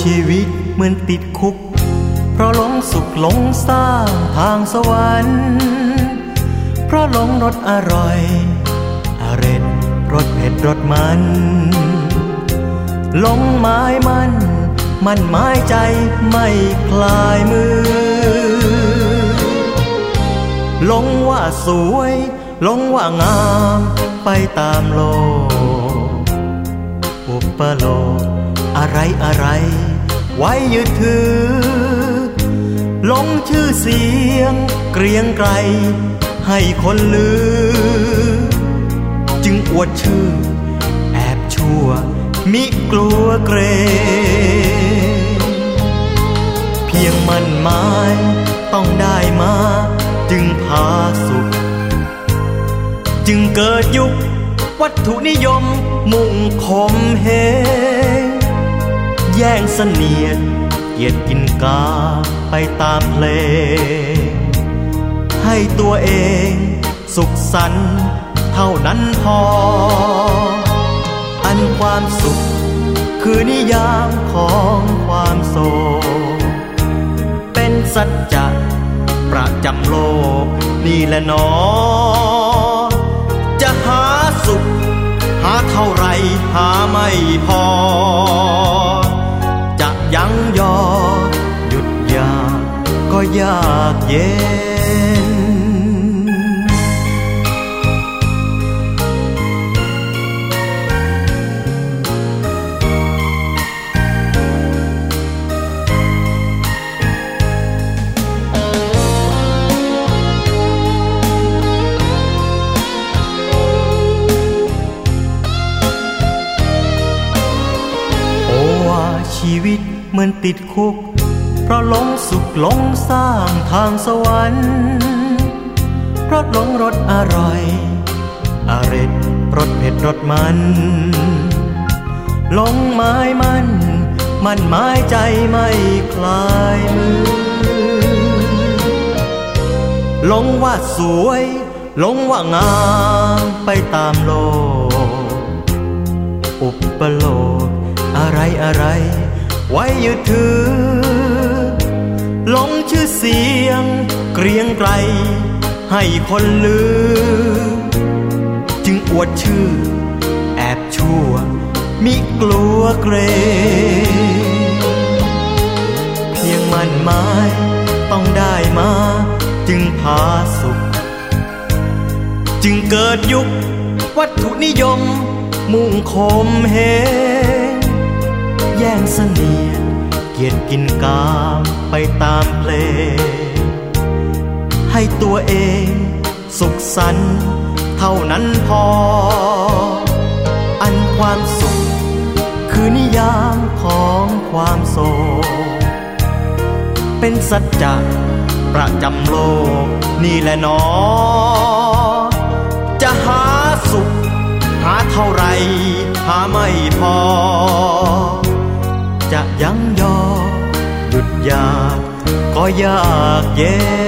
ชีวิตเหมือนติดคุก เพราะหลงสุขหลงสร้างทางสวรรค์ เพราะหลงรสอร่อยอเร็ดรสเผ็ดรสมันหลงไม้มัน มันไม้ใจไม่คลายมือหลงว่าสวยหลงว่างามไปตามโลก ปโลกอะไรอะไร ไว้ยึดถือหลงชื่อเสียง เกรียงไกรให้คนลือ จึงอวดชื่อ แอบชั่ว มิกลัวเกรง เพียงมันหมายต้องได้มา จึงพาสุข จึงเกิดยุค วัตถุนิยมมุ่งคมเหงแย่งเสนียดเกียดกินกาไปตามเพลง ให้ตัวเองสุขสันต์เท่านั้นพอ อันความสุขคือนิยามของความโศกเป็นสัจจะประจำโลกนี่แหละหนอาเท่าไรหาไม่พอ จะยั้งยอ หยุดยากก็ยากเย็น ชีวิตเหมือนติดคุก เพราะหลงสุขหลงสร้างทางสวรรค์เพราะหลงรสอร่อยอร็ดรสเผ็ดรสมันหลงไม้มันมันไม้ใจไม่คลายมือหลงว่าสวยหลงว่างามไปตามโลกอุปโลกอะไรอะไร ไว้ยึดถือหลงชื่อเสียง เกรียงไกรให้คนลือ จึงอวดชื่อ แอบชั่ว มิกลัวเกรงเพียงมันไม้ต้องได้มา จึงพาสุข จึงเกิดยุค วัตถุนิยม มุ่งคมเหง แย่งเสนียดเกียดกินกามไปตามเพลง ให้ตัวเองสุขสันต์เท่านั้นพอ อันความสุข คือนิยามของความโศกเป็นสัจจะประจำโลกนี่แหละนอ จะหาสุข หาเท่าไร หาไม่พอ อหยุดยากก็ยากเย็น